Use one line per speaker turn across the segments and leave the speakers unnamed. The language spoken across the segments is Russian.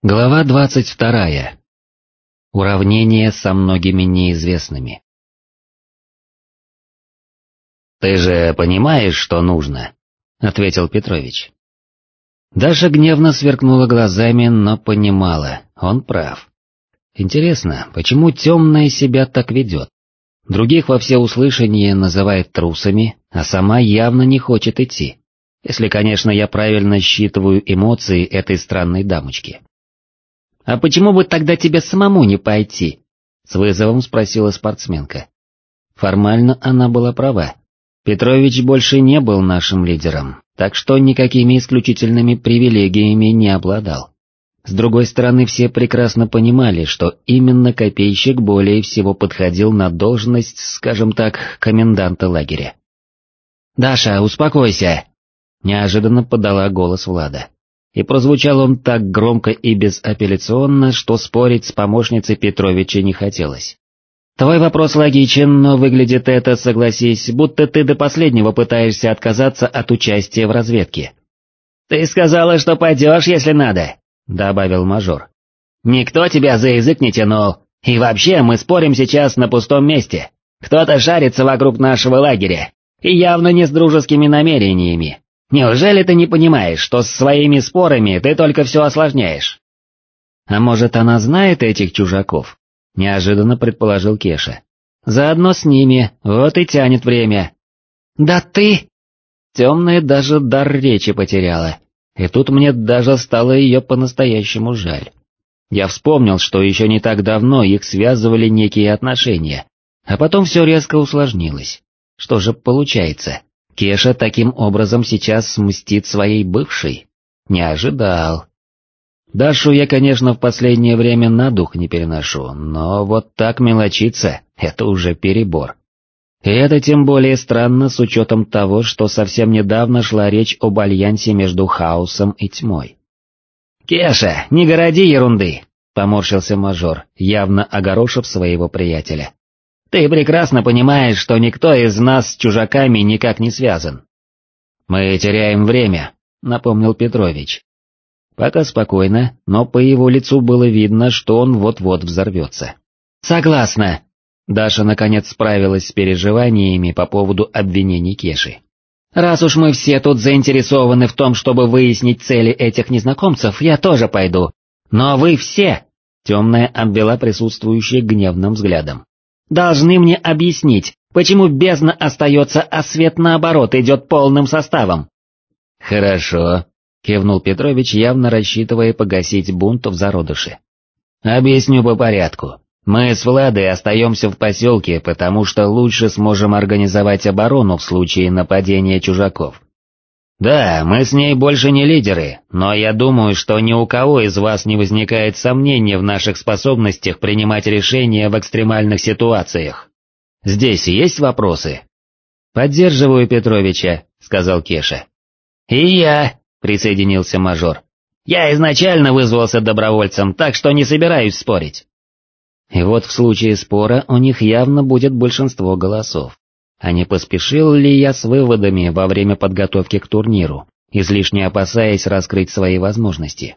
Глава двадцать вторая. Уравнение со многими неизвестными. «Ты же понимаешь, что нужно?» — ответил Петрович. Даша гневно сверкнула глазами, но понимала, он прав. Интересно, почему темная себя так ведет? Других во всеуслышание называет трусами, а сама явно не хочет идти. Если, конечно, я правильно считываю эмоции этой странной дамочки. «А почему бы тогда тебе самому не пойти?» — с вызовом спросила спортсменка. Формально она была права. Петрович больше не был нашим лидером, так что никакими исключительными привилегиями не обладал. С другой стороны, все прекрасно понимали, что именно копейщик более всего подходил на должность, скажем так, коменданта лагеря. «Даша, успокойся!» — неожиданно подала голос Влада и прозвучал он так громко и безапелляционно, что спорить с помощницей Петровича не хотелось. «Твой вопрос логичен, но выглядит это, согласись, будто ты до последнего пытаешься отказаться от участия в разведке». «Ты сказала, что пойдешь, если надо», — добавил мажор. «Никто тебя за язык не тянул, и вообще мы спорим сейчас на пустом месте. Кто-то шарится вокруг нашего лагеря, и явно не с дружескими намерениями. Неужели ты не понимаешь, что с своими спорами ты только все осложняешь? А может она знает этих чужаков? Неожиданно предположил Кеша. Заодно с ними, вот и тянет время. Да ты... Темная даже дар речи потеряла, и тут мне даже стало ее по-настоящему жаль. Я вспомнил, что еще не так давно их связывали некие отношения, а потом все резко усложнилось. Что же получается? Кеша таким образом сейчас мстит своей бывшей? Не ожидал. Дашу я, конечно, в последнее время на дух не переношу, но вот так мелочиться — это уже перебор. И это тем более странно с учетом того, что совсем недавно шла речь об альянсе между хаосом и тьмой. «Кеша, не городи ерунды!» — поморщился мажор, явно огорошив своего приятеля. Ты прекрасно понимаешь, что никто из нас с чужаками никак не связан. Мы теряем время, напомнил Петрович. Пока спокойно, но по его лицу было видно, что он вот-вот взорвется. Согласна. Даша наконец справилась с переживаниями по поводу обвинений Кеши. «Раз уж мы все тут заинтересованы в том, чтобы выяснить цели этих незнакомцев, я тоже пойду. Но вы все...» Темная обвела присутствующих гневным взглядом должны мне объяснить, почему бездна остается, а свет наоборот идет полным составом. Хорошо, кивнул Петрович, явно рассчитывая погасить бунт в зародыше. Объясню по порядку. Мы с Владой остаемся в поселке, потому что лучше сможем организовать оборону в случае нападения чужаков. Да, мы с ней больше не лидеры, но я думаю, что ни у кого из вас не возникает сомнения в наших способностях принимать решения в экстремальных ситуациях. Здесь есть вопросы? Поддерживаю Петровича, сказал Кеша. И я, присоединился мажор. Я изначально вызвался добровольцем, так что не собираюсь спорить. И вот в случае спора у них явно будет большинство голосов. А не поспешил ли я с выводами во время подготовки к турниру, излишне опасаясь раскрыть свои возможности?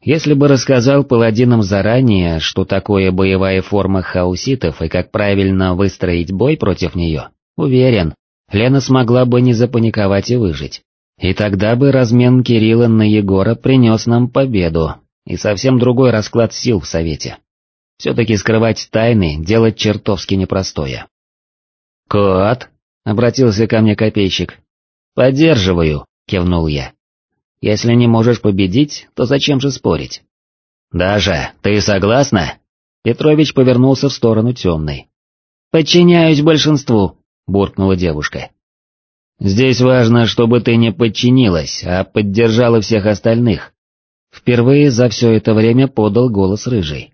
Если бы рассказал паладинам заранее, что такое боевая форма хауситов и как правильно выстроить бой против нее, уверен, Лена смогла бы не запаниковать и выжить. И тогда бы размен Кирилла на Егора принес нам победу и совсем другой расклад сил в Совете. Все-таки скрывать тайны – делать чертовски непростое. «Кот?» — обратился ко мне копейщик. «Поддерживаю», — кивнул я. «Если не можешь победить, то зачем же спорить?» «Даша, ты согласна?» Петрович повернулся в сторону темной. «Подчиняюсь большинству», — буркнула девушка. «Здесь важно, чтобы ты не подчинилась, а поддержала всех остальных». Впервые за все это время подал голос рыжий.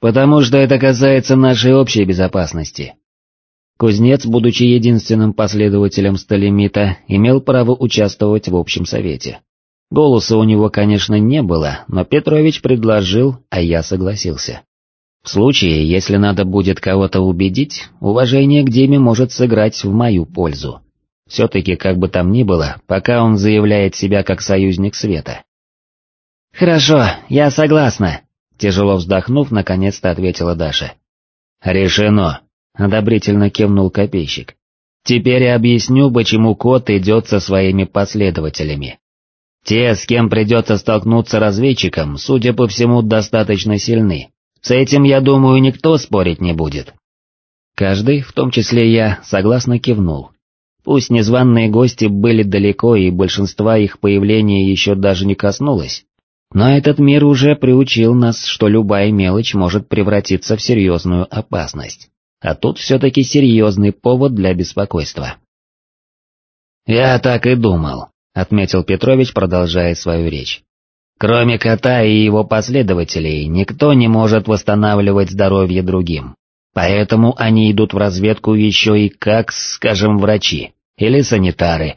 «Потому что это касается нашей общей безопасности. Кузнец, будучи единственным последователем Сталимита, имел право участвовать в общем совете. Голоса у него, конечно, не было, но Петрович предложил, а я согласился. В случае, если надо будет кого-то убедить, уважение к Диме может сыграть в мою пользу. Все-таки, как бы там ни было, пока он заявляет себя как союзник света. «Хорошо, я согласна», — тяжело вздохнув, наконец-то ответила Даша. «Решено», — одобрительно кивнул копейщик. «Теперь я объясню, почему кот идет со своими последователями. Те, с кем придется столкнуться разведчикам, судя по всему, достаточно сильны. С этим, я думаю, никто спорить не будет». Каждый, в том числе я, согласно кивнул. Пусть незваные гости были далеко и большинства их появления еще даже не коснулось, но этот мир уже приучил нас, что любая мелочь может превратиться в серьезную опасность. А тут все-таки серьезный повод для беспокойства. «Я так и думал», — отметил Петрович, продолжая свою речь. «Кроме кота и его последователей, никто не может восстанавливать здоровье другим. Поэтому они идут в разведку еще и как, скажем, врачи или санитары.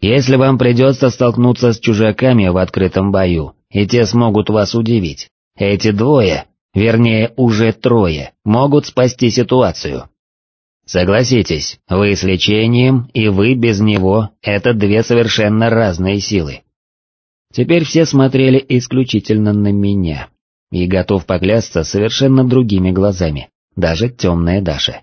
Если вам придется столкнуться с чужаками в открытом бою, и те смогут вас удивить, эти двое, вернее уже трое, могут спасти ситуацию. Согласитесь, вы с лечением и вы без него – это две совершенно разные силы. Теперь все смотрели исключительно на меня, и готов поклясться совершенно другими глазами даже темная Даша.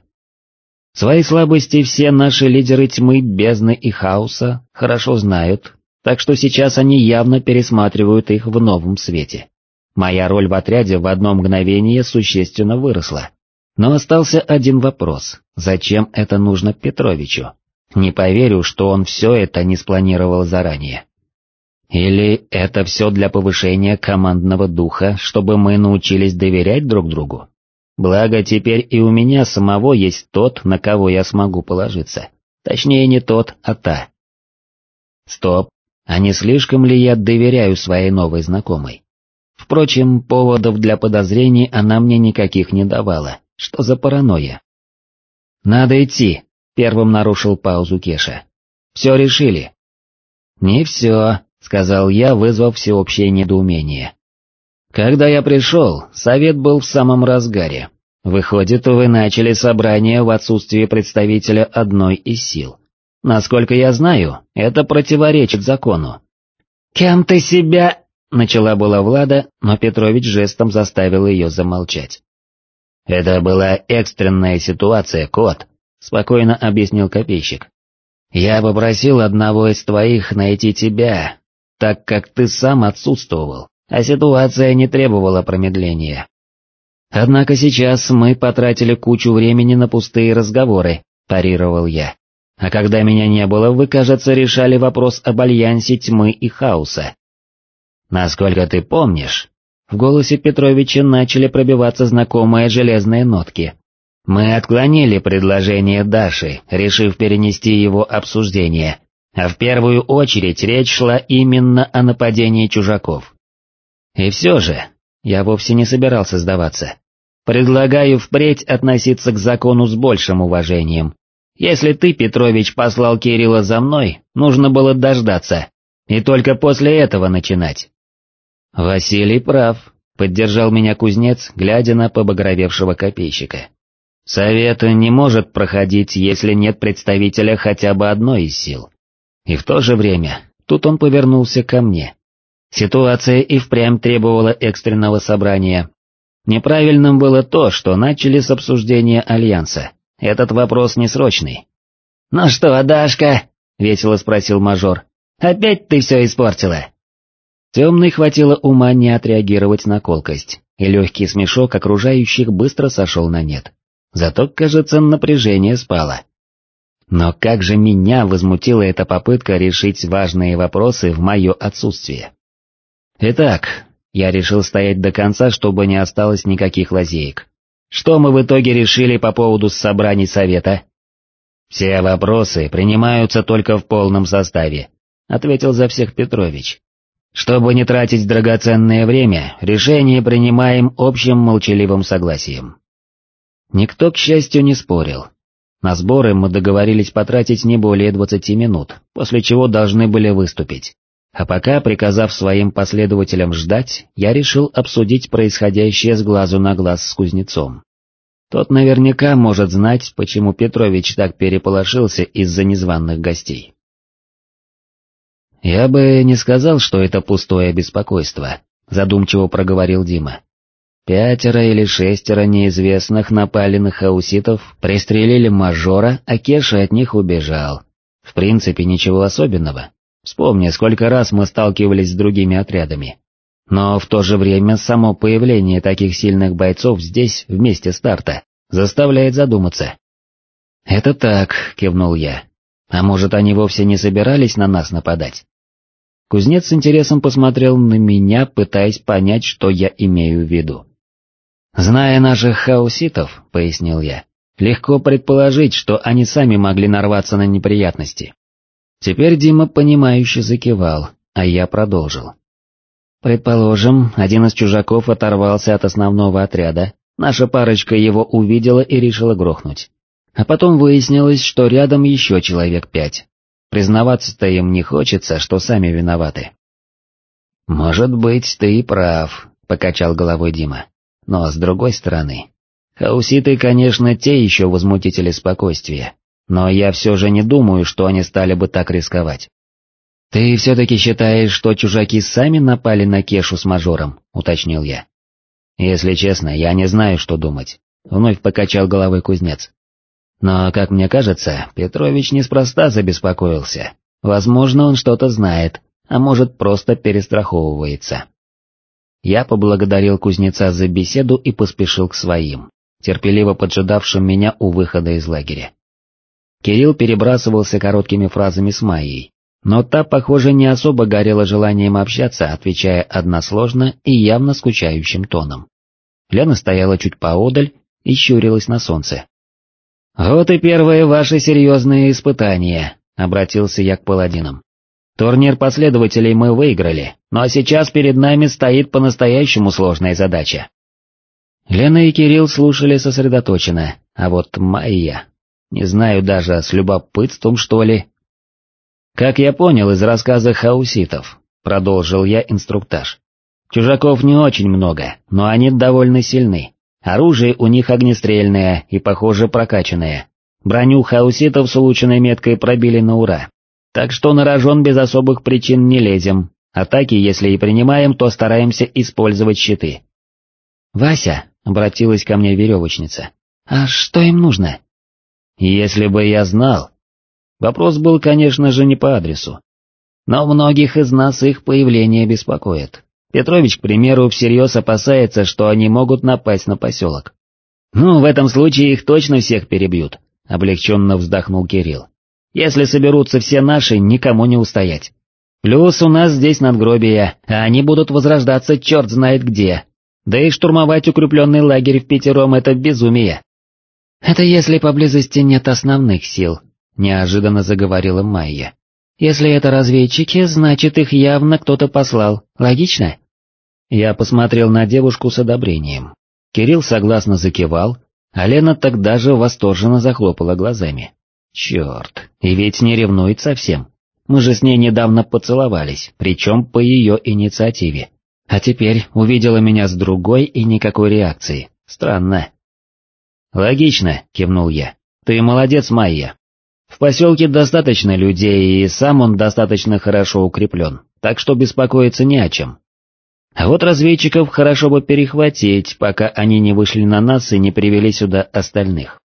Свои слабости все наши лидеры тьмы, бездны и хаоса хорошо знают, так что сейчас они явно пересматривают их в новом свете. Моя роль в отряде в одно мгновение существенно выросла. Но остался один вопрос, зачем это нужно Петровичу? Не поверю, что он все это не спланировал заранее. Или это все для повышения командного духа, чтобы мы научились доверять друг другу? Благо, теперь и у меня самого есть тот, на кого я смогу положиться. Точнее, не тот, а та. Стоп, а не слишком ли я доверяю своей новой знакомой? Впрочем, поводов для подозрений она мне никаких не давала. Что за паранойя? «Надо идти», — первым нарушил паузу Кеша. «Все решили». «Не все», — сказал я, вызвав всеобщее недоумение. Когда я пришел, совет был в самом разгаре. Выходит, вы начали собрание в отсутствии представителя одной из сил. Насколько я знаю, это противоречит закону. «Кем ты себя...» — начала была Влада, но Петрович жестом заставил ее замолчать. «Это была экстренная ситуация, кот», — спокойно объяснил копейщик. «Я попросил одного из твоих найти тебя, так как ты сам отсутствовал а ситуация не требовала промедления. Однако сейчас мы потратили кучу времени на пустые разговоры, парировал я. А когда меня не было, вы, кажется, решали вопрос об альянсе тьмы и хаоса. Насколько ты помнишь, в голосе Петровича начали пробиваться знакомые железные нотки. Мы отклонили предложение Даши, решив перенести его обсуждение, а в первую очередь речь шла именно о нападении чужаков. И все же, я вовсе не собирался сдаваться. Предлагаю впредь относиться к закону с большим уважением. Если ты, Петрович, послал Кирилла за мной, нужно было дождаться, и только после этого начинать. Василий прав, поддержал меня кузнец, глядя на побагровевшего копейщика. Совет не может проходить, если нет представителя хотя бы одной из сил. И в то же время, тут он повернулся ко мне. Ситуация и впрямь требовала экстренного собрания. Неправильным было то, что начали с обсуждения Альянса. Этот вопрос не срочный. «Ну что, Дашка?» — весело спросил мажор. «Опять ты все испортила?» Темный хватило ума не отреагировать на колкость, и легкий смешок окружающих быстро сошел на нет. Зато, кажется, напряжение спало. Но как же меня возмутила эта попытка решить важные вопросы в мое отсутствие. Итак, я решил стоять до конца, чтобы не осталось никаких лазеек. Что мы в итоге решили по поводу собраний совета? Все вопросы принимаются только в полном составе, ответил за всех Петрович. Чтобы не тратить драгоценное время, решение принимаем общим молчаливым согласием. Никто, к счастью, не спорил. На сборы мы договорились потратить не более 20 минут, после чего должны были выступить. А пока, приказав своим последователям ждать, я решил обсудить происходящее с глазу на глаз с кузнецом. Тот наверняка может знать, почему Петрович так переполошился из-за незваных гостей. Я бы не сказал, что это пустое беспокойство, задумчиво проговорил Дима. Пятеро или шестеро неизвестных напали на хауситов, пристрелили мажора, а Кеша от них убежал. В принципе, ничего особенного. Вспомни, сколько раз мы сталкивались с другими отрядами. Но в то же время само появление таких сильных бойцов здесь, вместе старта, заставляет задуматься. «Это так», — кивнул я. «А может, они вовсе не собирались на нас нападать?» Кузнец с интересом посмотрел на меня, пытаясь понять, что я имею в виду. «Зная наших хауситов», — пояснил я, — «легко предположить, что они сами могли нарваться на неприятности». Теперь Дима понимающе закивал, а я продолжил. Предположим, один из чужаков оторвался от основного отряда, наша парочка его увидела и решила грохнуть. А потом выяснилось, что рядом еще человек пять. Признаваться-то им не хочется, что сами виноваты. «Может быть, ты и прав», — покачал головой Дима. Но с другой стороны, хауситы, конечно, те еще возмутители спокойствия, но я все же не думаю, что они стали бы так рисковать. «Ты все-таки считаешь, что чужаки сами напали на Кешу с мажором?» — уточнил я. «Если честно, я не знаю, что думать», — вновь покачал головой кузнец. «Но, как мне кажется, Петрович неспроста забеспокоился. Возможно, он что-то знает, а может, просто перестраховывается». Я поблагодарил кузнеца за беседу и поспешил к своим, терпеливо поджидавшим меня у выхода из лагеря. Кирилл перебрасывался короткими фразами с Майей, но та, похоже, не особо горела желанием общаться, отвечая односложно и явно скучающим тоном. Лена стояла чуть поодаль и щурилась на солнце. «Вот и первое ваше серьезное испытание», — обратился я к паладинам. Турнир последователей мы выиграли, но сейчас перед нами стоит по-настоящему сложная задача. Лена и Кирилл слушали сосредоточенно, а вот Майя... Не знаю даже, с любопытством что ли. Как я понял из рассказа хауситов, продолжил я инструктаж. Чужаков не очень много, но они довольно сильны. Оружие у них огнестрельное и, похоже, прокачанное. Броню хауситов с улучшенной меткой пробили на ура, так что на рожон без особых причин не лезем, атаки, если и принимаем, то стараемся использовать щиты. «Вася», — обратилась ко мне веревочница, — «а что им нужно?» «Если бы я знал...» Вопрос был, конечно же, не по адресу. Но многих из нас их появление беспокоит. Петрович, к примеру, всерьез опасается, что они могут напасть на поселок. «Ну, в этом случае их точно всех перебьют», — облегченно вздохнул Кирилл. Если соберутся все наши, никому не устоять. Плюс у нас здесь надгробия, а они будут возрождаться черт знает где. Да и штурмовать укрепленный лагерь в пятером — это безумие. Это если поблизости нет основных сил, неожиданно заговорила Майя. Если это разведчики, значит их явно кто-то послал, логично? Я посмотрел на девушку с одобрением. Кирилл согласно закивал, а Лена тогда же восторженно захлопала глазами. Черт, и ведь не ревнует совсем. Мы же с ней недавно поцеловались, причем по ее инициативе. А теперь увидела меня с другой и никакой реакции. Странно. Логично, кивнул я. Ты молодец, Майя. В поселке достаточно людей, и сам он достаточно хорошо укреплен, так что беспокоиться не о чем. А вот разведчиков хорошо бы перехватить, пока они не вышли на нас и не привели сюда остальных.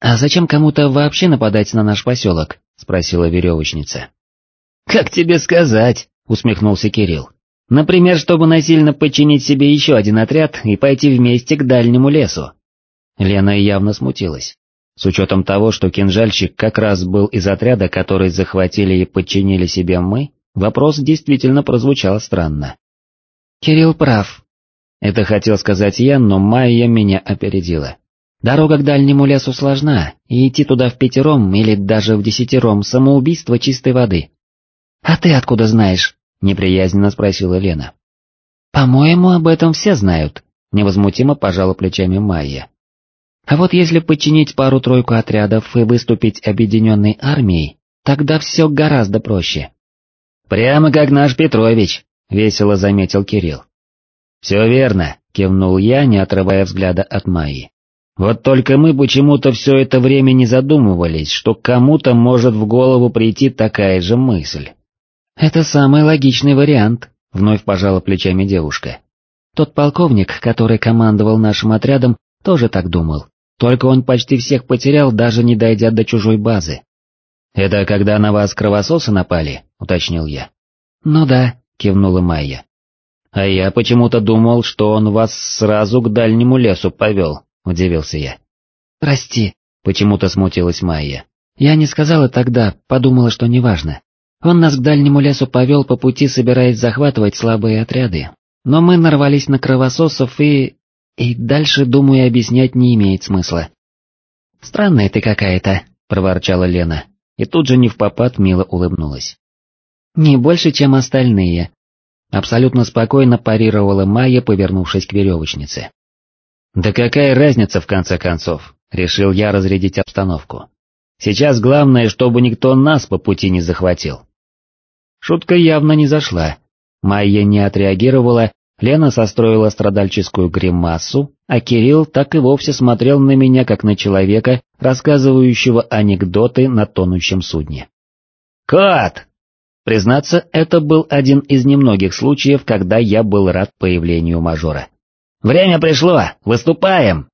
«А зачем кому-то вообще нападать на наш поселок?» — спросила веревочница. «Как тебе сказать?» — усмехнулся Кирилл. «Например, чтобы насильно подчинить себе еще один отряд и пойти вместе к дальнему лесу». Лена явно смутилась. С учетом того, что кинжальщик как раз был из отряда, который захватили и подчинили себе мы, вопрос действительно прозвучал странно. «Кирилл прав». Это хотел сказать я, но Майя меня опередила. Дорога к дальнему лесу сложна, и идти туда в пятером или даже в десятером самоубийство чистой воды. «А ты откуда знаешь?» — неприязненно спросила Лена. «По-моему, об этом все знают», — невозмутимо пожала плечами Майя. «А вот если подчинить пару-тройку отрядов и выступить объединенной армией, тогда все гораздо проще». «Прямо как наш Петрович», — весело заметил Кирилл. «Все верно», — кивнул я, не отрывая взгляда от Майи. Вот только мы почему-то все это время не задумывались, что кому-то может в голову прийти такая же мысль. «Это самый логичный вариант», — вновь пожала плечами девушка. Тот полковник, который командовал нашим отрядом, тоже так думал, только он почти всех потерял, даже не дойдя до чужой базы. «Это когда на вас кровососы напали?» — уточнил я. «Ну да», — кивнула Майя. «А я почему-то думал, что он вас сразу к дальнему лесу повел», — удивился я.
«Прости», —
почему-то смутилась Майя.
«Я не сказала тогда, подумала, что неважно. Он нас к дальнему лесу повел по пути, собираясь захватывать слабые отряды. Но мы нарвались на кровососов и... И дальше, думаю, объяснять не имеет смысла.
«Странная ты какая-то», — проворчала Лена, и тут же не в попад мило улыбнулась.
«Не больше, чем остальные», —
абсолютно спокойно парировала Майя, повернувшись к веревочнице. «Да какая разница, в конце концов?» — решил я разрядить обстановку. «Сейчас главное, чтобы никто нас по пути не захватил». Шутка явно не зашла. Майя не отреагировала, Лена состроила страдальческую гримасу, а Кирилл так и вовсе смотрел на меня, как на человека, рассказывающего анекдоты на тонущем судне. «Кот!» Признаться, это был один из немногих случаев, когда я был рад появлению мажора. «Время пришло! Выступаем!»